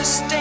just stay.